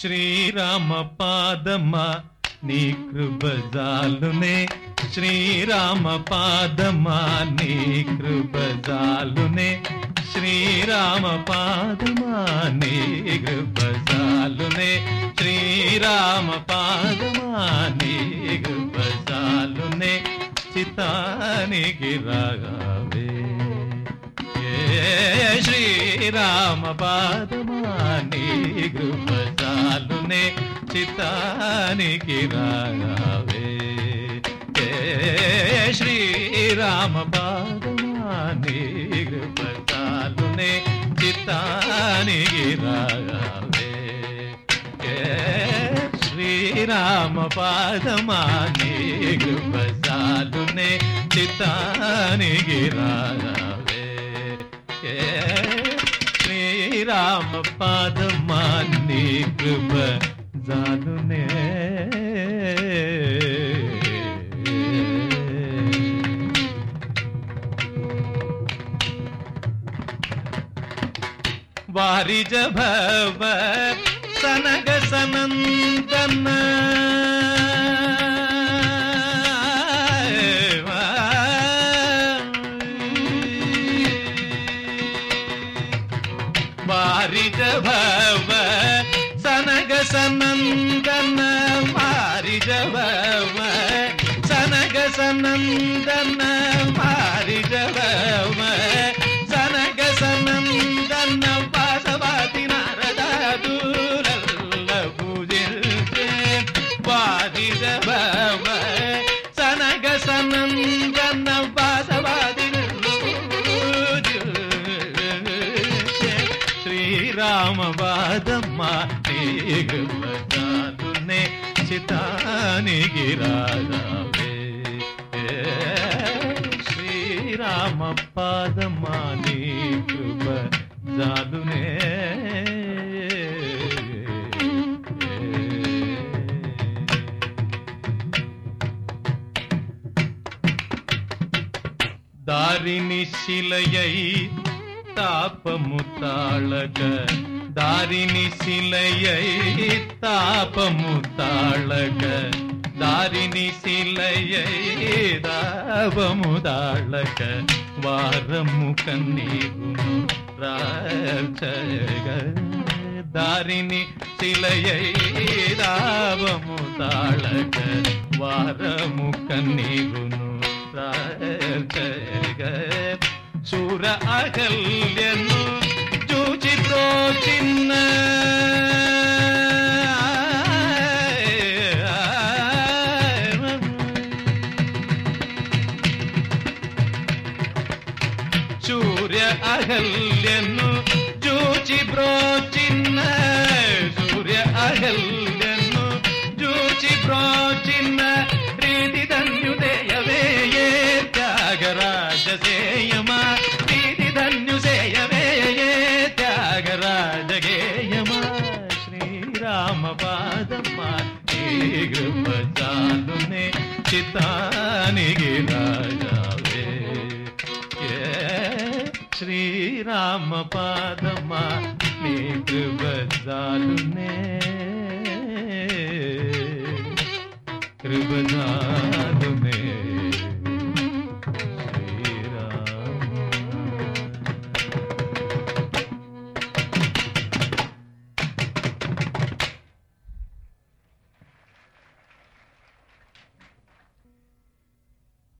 శ్రీరామ పాదమా నీ కృపజాలునే. శ్రీరామ పాదమా నీ కృపజాలునే. శ్రీరామ పాదమా నీ కృపజాలునే. శ్రీరామ పాదమా నీ కృపజాలునే. చితానికి రాగావే ఏ శ్రీరామ పాదమాని కృప చిత్తానికి రావే ఏ శ్రీరామ పాదమాని గృపజాలునే చితానికి రాగావే శ్రీరామ పాదమాని గృపజాలునే చిత్తానికి రావే శ్రీరామ పాదమాని కృప జాలునే వారిజ భవ సనగ సనందన వారిజ భవ సనగ సనందన ರಾಮವಾದಮ್ಮ ಈಗ ಬತಾನೆ ಸಿತಾನಿಗೆ ರಾಧಾವೇ ಶ್ರೀರಾಮ ಪಾದಮ್ಮ ನೀ ಕೃಪ ಜಾದುನೇ தாரிணி சிலையை தாபமு தாழக தாரிணி சிலையை தாபமு தாழக தாரிணி சிலையை தாபமு தாழக வாரமு கண்ணீரு ராஜக தாரிணி சிலையை தாபமு தாழக வாரமு கண்ணீரு ராஜக ದೂರ ಅಗಲ್ಯನು ಚೂಚಿದ್ರೋ ಚಿನ್ನ ಸೂರ್ಯ ಅಗಲ್ಯನು జగేయమా శ్రీరామ పాదమ్మ ఈ గృపజాలునే చితానికి రాజావే. ఏ శ్రీరామ పాదమా నీ కృపజాలునే చాలునే